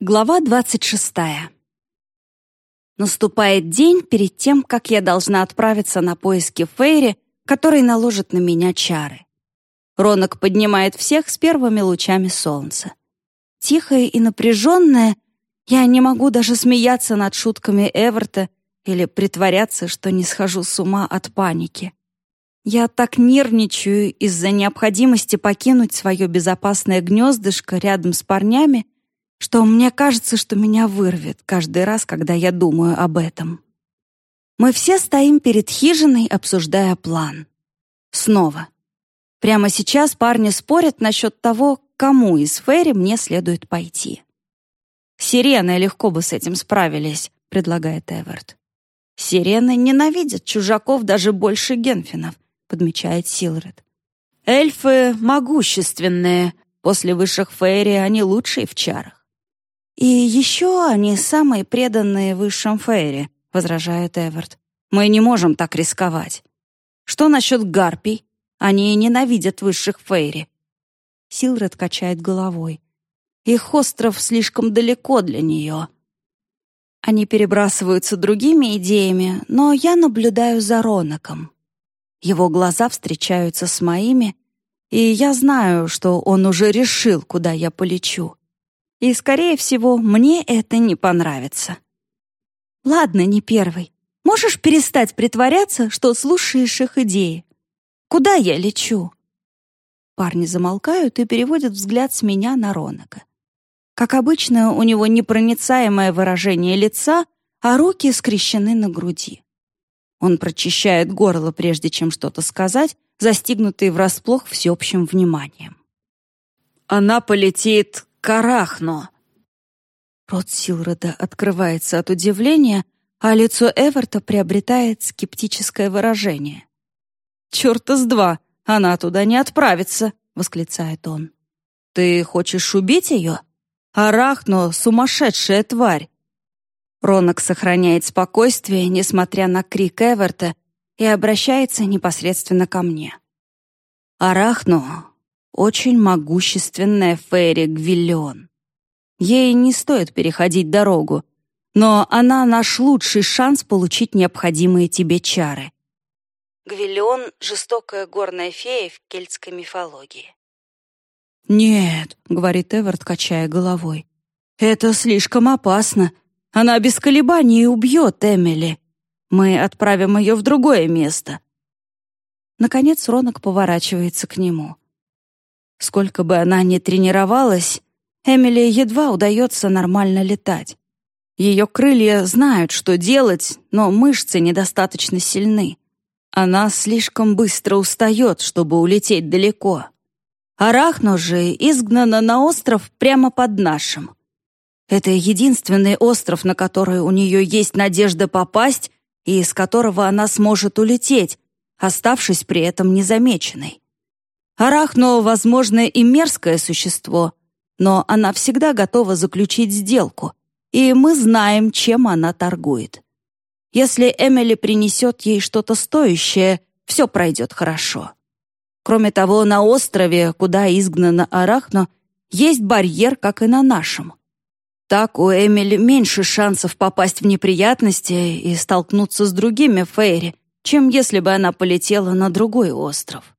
Глава 26. Наступает день перед тем, как я должна отправиться на поиски Фейри, который наложит на меня чары. Ронок поднимает всех с первыми лучами солнца. Тихая и напряженная, я не могу даже смеяться над шутками Эверта или притворяться, что не схожу с ума от паники. Я так нервничаю из-за необходимости покинуть свое безопасное гнездышко рядом с парнями, что мне кажется, что меня вырвет каждый раз, когда я думаю об этом. Мы все стоим перед хижиной, обсуждая план. Снова. Прямо сейчас парни спорят насчет того, кому из Ферри мне следует пойти. «Сирены легко бы с этим справились», — предлагает Эверт. «Сирены ненавидят чужаков даже больше Генфинов», — подмечает Силред. «Эльфы могущественные. После высших Фейри они лучшие в чарах. «И еще они самые преданные высшим Фейри», — возражает Эверт. «Мы не можем так рисковать. Что насчет гарпий? Они ненавидят высших Фейри». Силред качает головой. «Их остров слишком далеко для нее». Они перебрасываются другими идеями, но я наблюдаю за Ронаком. Его глаза встречаются с моими, и я знаю, что он уже решил, куда я полечу. И, скорее всего, мне это не понравится. Ладно, не первый. Можешь перестать притворяться, что слушаешь их идеи? Куда я лечу? Парни замолкают и переводят взгляд с меня на Ронака. Как обычно, у него непроницаемое выражение лица, а руки скрещены на груди. Он прочищает горло, прежде чем что-то сказать, застигнутый врасплох всеобщим вниманием. «Она полетит Карахно!» Рот Силрода открывается от удивления, а лицо Эверта приобретает скептическое выражение. «Чёрта с два! Она туда не отправится!» — восклицает он. «Ты хочешь убить ее? Арахно — сумасшедшая тварь!» Ронок сохраняет спокойствие, несмотря на крик Эверта, и обращается непосредственно ко мне. «Арахно очень могущественная Фейри Гвиллион. Ей не стоит переходить дорогу, но она наш лучший шанс получить необходимые тебе чары. Гвиллион — жестокая горная фея в кельтской мифологии. «Нет», — говорит Эверт, качая головой, — «это слишком опасно. Она без колебаний убьет Эмили. Мы отправим ее в другое место». Наконец Ронок поворачивается к нему. Сколько бы она ни тренировалась, Эмили едва удается нормально летать. Ее крылья знают, что делать, но мышцы недостаточно сильны. Она слишком быстро устает, чтобы улететь далеко. Арахно же изгнана на остров прямо под нашим. Это единственный остров, на который у нее есть надежда попасть и из которого она сможет улететь, оставшись при этом незамеченной. Арахно, возможно, и мерзкое существо, но она всегда готова заключить сделку, и мы знаем, чем она торгует. Если Эмили принесет ей что-то стоящее, все пройдет хорошо. Кроме того, на острове, куда изгнана Арахно, есть барьер, как и на нашем. Так у Эмили меньше шансов попасть в неприятности и столкнуться с другими Фейри, чем если бы она полетела на другой остров.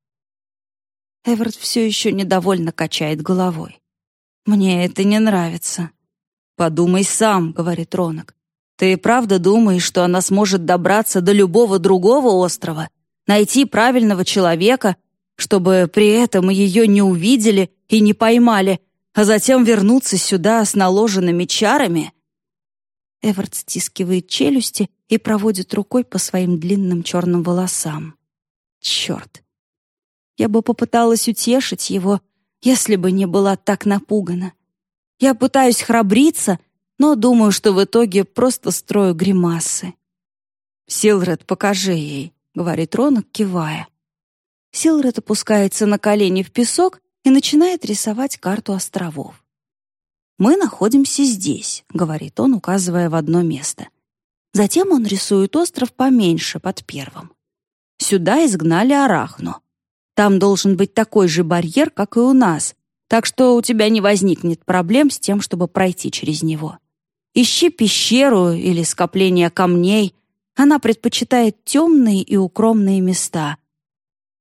Эверт все еще недовольно качает головой. «Мне это не нравится». «Подумай сам», — говорит Ронок. «Ты правда думаешь, что она сможет добраться до любого другого острова, найти правильного человека, чтобы при этом ее не увидели и не поймали, а затем вернуться сюда с наложенными чарами?» Эверт стискивает челюсти и проводит рукой по своим длинным черным волосам. «Черт! Я бы попыталась утешить его, если бы не была так напугана. Я пытаюсь храбриться, но думаю, что в итоге просто строю гримасы. «Силред, покажи ей», — говорит Ронок, кивая. Силред опускается на колени в песок и начинает рисовать карту островов. «Мы находимся здесь», — говорит он, указывая в одно место. Затем он рисует остров поменьше, под первым. Сюда изгнали Арахну. Там должен быть такой же барьер, как и у нас, так что у тебя не возникнет проблем с тем, чтобы пройти через него. Ищи пещеру или скопление камней. Она предпочитает темные и укромные места.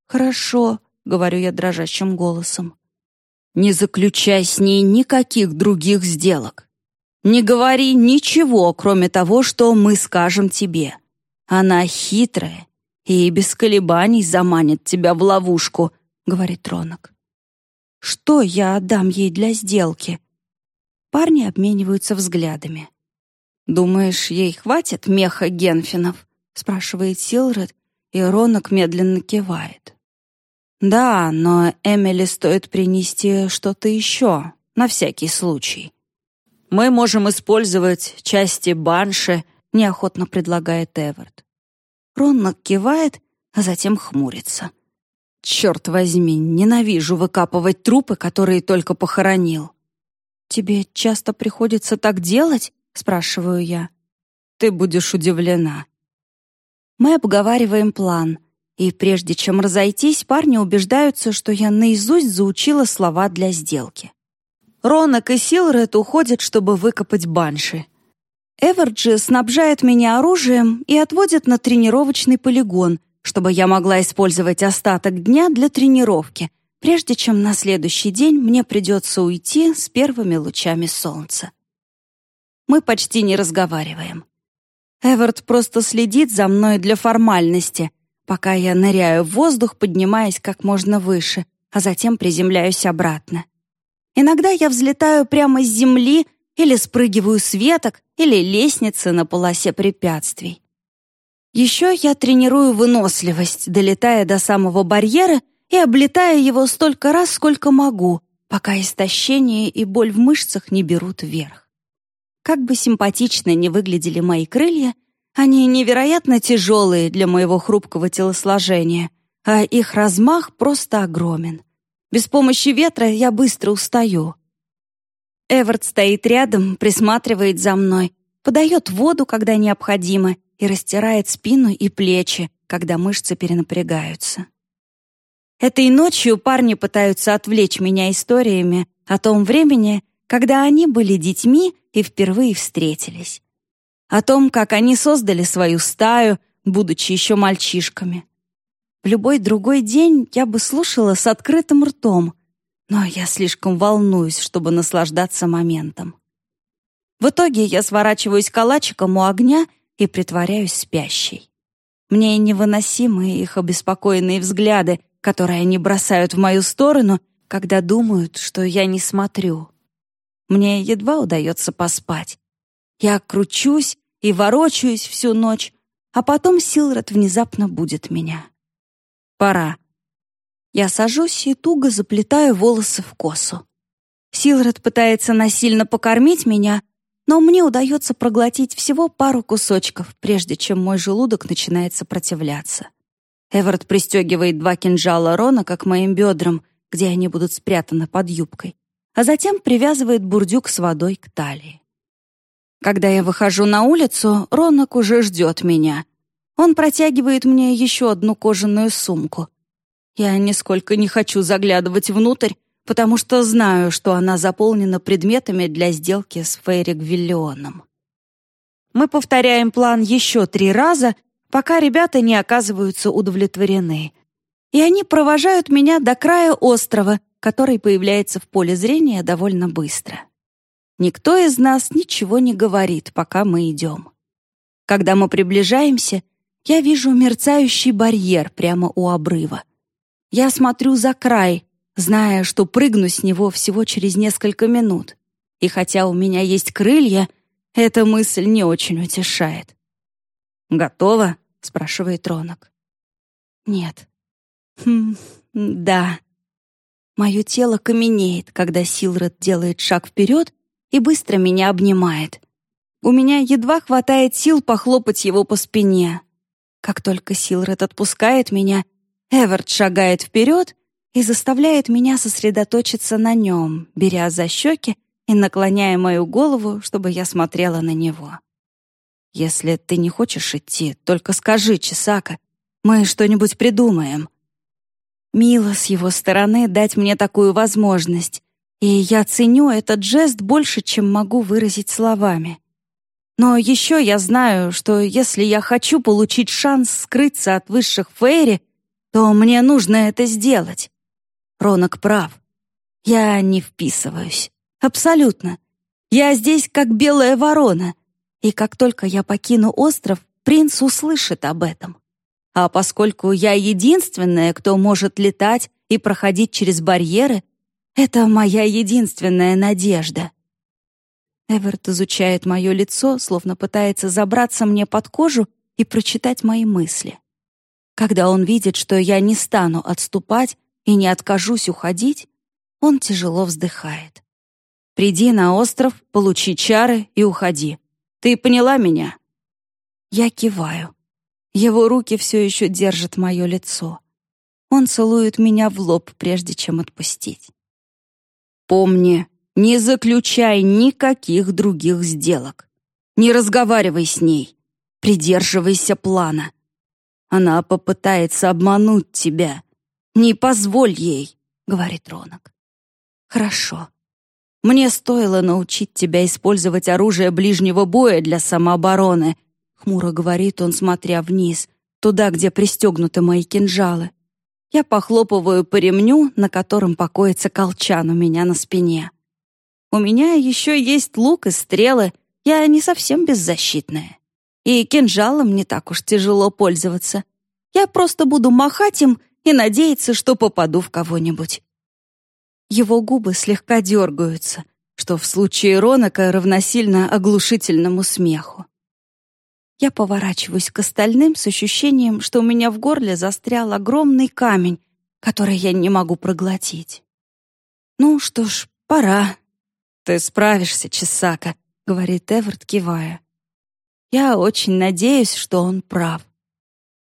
«Хорошо», — говорю я дрожащим голосом. «Не заключай с ней никаких других сделок. Не говори ничего, кроме того, что мы скажем тебе. Она хитрая и без колебаний заманит тебя в ловушку», — говорит Ронок. «Что я отдам ей для сделки?» Парни обмениваются взглядами. «Думаешь, ей хватит меха Генфинов?» — спрашивает Силред, и Ронок медленно кивает. «Да, но Эмили стоит принести что-то еще, на всякий случай. Мы можем использовать части банши», — неохотно предлагает Эверт. Ронок кивает, а затем хмурится. «Черт возьми, ненавижу выкапывать трупы, которые только похоронил. «Тебе часто приходится так делать?» — спрашиваю я. «Ты будешь удивлена». Мы обговариваем план, и прежде чем разойтись, парни убеждаются, что я наизусть заучила слова для сделки. Ронок и Силред уходят, чтобы выкопать банши. Эверджи снабжает меня оружием и отводит на тренировочный полигон, чтобы я могла использовать остаток дня для тренировки, прежде чем на следующий день мне придется уйти с первыми лучами солнца. Мы почти не разговариваем. Эверт просто следит за мной для формальности, пока я ныряю в воздух, поднимаясь как можно выше, а затем приземляюсь обратно. Иногда я взлетаю прямо с земли или спрыгиваю с веток или лестницы на полосе препятствий. Еще я тренирую выносливость, долетая до самого барьера и облетая его столько раз, сколько могу, пока истощение и боль в мышцах не берут вверх. Как бы симпатично ни выглядели мои крылья, они невероятно тяжелые для моего хрупкого телосложения, а их размах просто огромен. Без помощи ветра я быстро устаю. Эверт стоит рядом, присматривает за мной, подает воду, когда необходимо, и растирает спину и плечи, когда мышцы перенапрягаются. Этой ночью парни пытаются отвлечь меня историями о том времени, когда они были детьми и впервые встретились. О том, как они создали свою стаю, будучи еще мальчишками. В любой другой день я бы слушала с открытым ртом, но я слишком волнуюсь, чтобы наслаждаться моментом. В итоге я сворачиваюсь калачиком у огня и притворяюсь спящей. Мне невыносимы их обеспокоенные взгляды, которые они бросают в мою сторону, когда думают, что я не смотрю. Мне едва удается поспать. Я кручусь и ворочаюсь всю ночь, а потом Силред внезапно будет меня. Пора. Я сажусь и туго заплетаю волосы в косу. Силред пытается насильно покормить меня, но мне удается проглотить всего пару кусочков, прежде чем мой желудок начинает сопротивляться. Эверт пристегивает два кинжала Рона как моим бедрам, где они будут спрятаны под юбкой, а затем привязывает бурдюк с водой к талии. Когда я выхожу на улицу, Ронок уже ждет меня. Он протягивает мне еще одну кожаную сумку. Я нисколько не хочу заглядывать внутрь, потому что знаю, что она заполнена предметами для сделки с Фейрик Мы повторяем план еще три раза, пока ребята не оказываются удовлетворены. И они провожают меня до края острова, который появляется в поле зрения довольно быстро. Никто из нас ничего не говорит, пока мы идем. Когда мы приближаемся, я вижу мерцающий барьер прямо у обрыва. Я смотрю за край, зная, что прыгну с него всего через несколько минут. И хотя у меня есть крылья, эта мысль не очень утешает. «Готово?» — спрашивает Ронок. «Нет». «Хм, да». Мое тело каменеет, когда Силред делает шаг вперед и быстро меня обнимает. У меня едва хватает сил похлопать его по спине. Как только Силред отпускает меня, Эверт шагает вперед и заставляет меня сосредоточиться на нем, беря за щеки и наклоняя мою голову, чтобы я смотрела на него. Если ты не хочешь идти, только скажи, Чесака. Мы что-нибудь придумаем. Мило с его стороны дать мне такую возможность, И я ценю этот жест больше, чем могу выразить словами. Но еще я знаю, что если я хочу получить шанс скрыться от высших Фейри, то мне нужно это сделать. Ронок прав. Я не вписываюсь. Абсолютно. Я здесь как белая ворона. И как только я покину остров, принц услышит об этом. А поскольку я единственная, кто может летать и проходить через барьеры, это моя единственная надежда. Эверт изучает мое лицо, словно пытается забраться мне под кожу и прочитать мои мысли. Когда он видит, что я не стану отступать и не откажусь уходить, он тяжело вздыхает. «Приди на остров, получи чары и уходи. Ты поняла меня?» Я киваю. Его руки все еще держат мое лицо. Он целует меня в лоб, прежде чем отпустить. «Помни, не заключай никаких других сделок. Не разговаривай с ней. Придерживайся плана. Она попытается обмануть тебя. Не позволь ей», — говорит Ронок. «Хорошо. Мне стоило научить тебя использовать оружие ближнего боя для самообороны», — хмуро говорит он, смотря вниз, туда, где пристегнуты мои кинжалы. Я похлопываю по ремню, на котором покоится колчан у меня на спине. У меня еще есть лук и стрелы, я не совсем беззащитная. И кинжалом не так уж тяжело пользоваться. Я просто буду махать им и надеяться, что попаду в кого-нибудь. Его губы слегка дергаются, что в случае Ронака равносильно оглушительному смеху. Я поворачиваюсь к остальным с ощущением, что у меня в горле застрял огромный камень, который я не могу проглотить. «Ну что ж, пора», «Ты справишься, Чесака», — говорит Эверт, кивая. Я очень надеюсь, что он прав.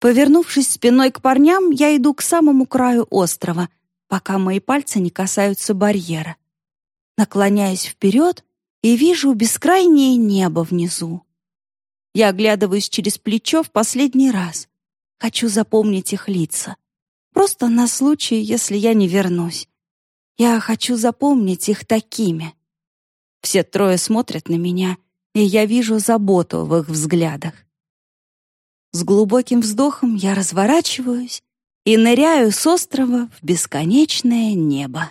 Повернувшись спиной к парням, я иду к самому краю острова, пока мои пальцы не касаются барьера. Наклоняюсь вперед и вижу бескрайнее небо внизу. Я оглядываюсь через плечо в последний раз. Хочу запомнить их лица. Просто на случай, если я не вернусь. Я хочу запомнить их такими. Все трое смотрят на меня, и я вижу заботу в их взглядах. С глубоким вздохом я разворачиваюсь и ныряю с острова в бесконечное небо.